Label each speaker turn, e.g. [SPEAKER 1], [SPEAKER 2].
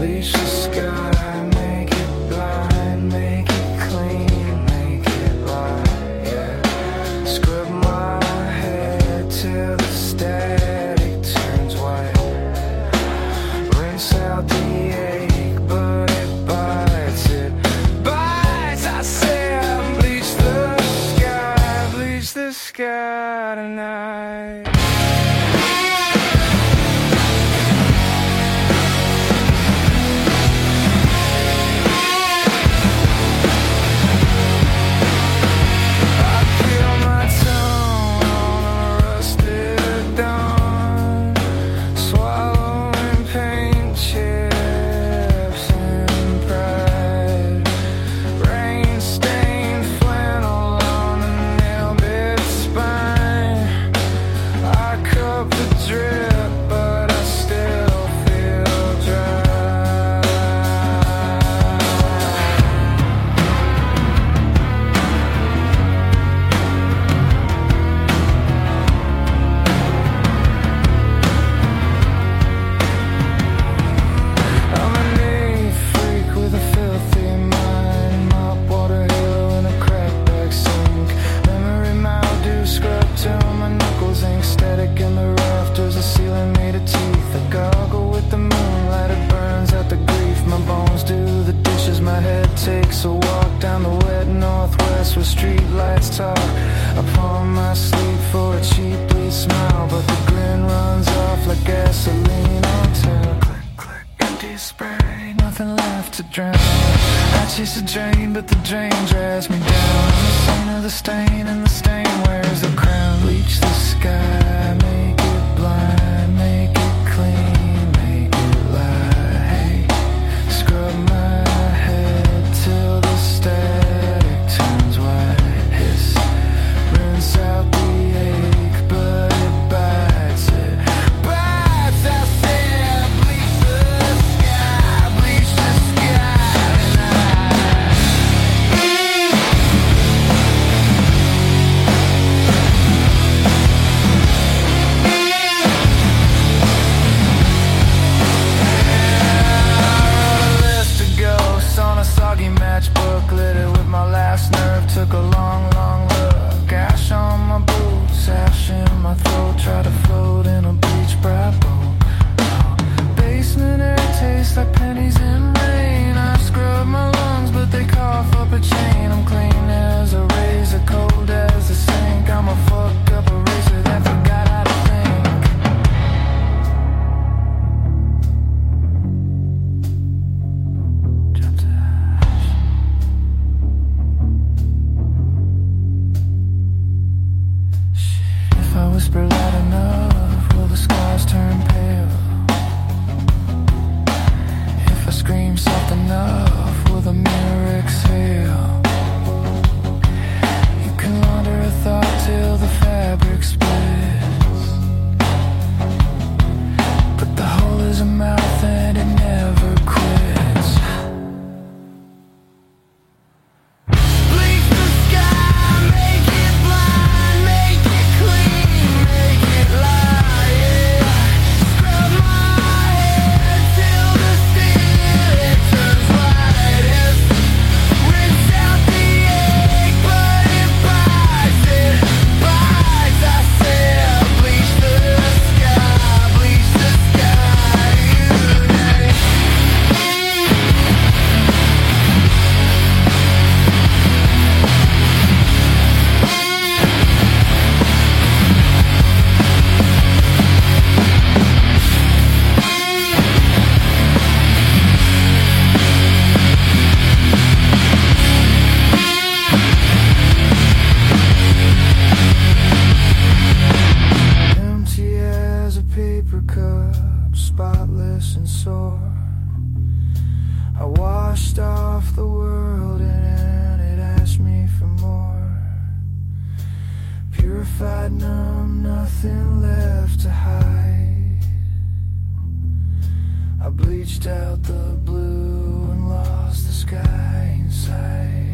[SPEAKER 1] Delicious the sky. of the drift. that's what streetlights talk. Upon my sleep for a cheaply smile, but the grin runs off like gasoline on top. Click, click, empty spray, nothing left to drown. I chase a drain, but the drain drags me down. The stain of the stain, and the stain wears the crown. Reach the sky. and sore. I washed off the world and it asked me for more. Purified, numb, nothing left to hide. I bleached out the blue and lost the sky inside.